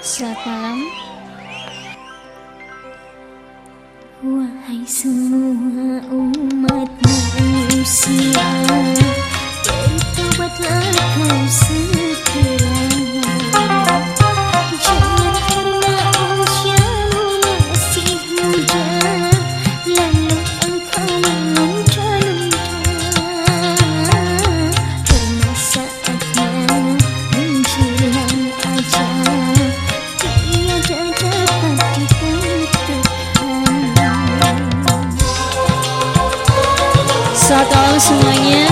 Selamat malam. Wahai semua umat Malam semuanya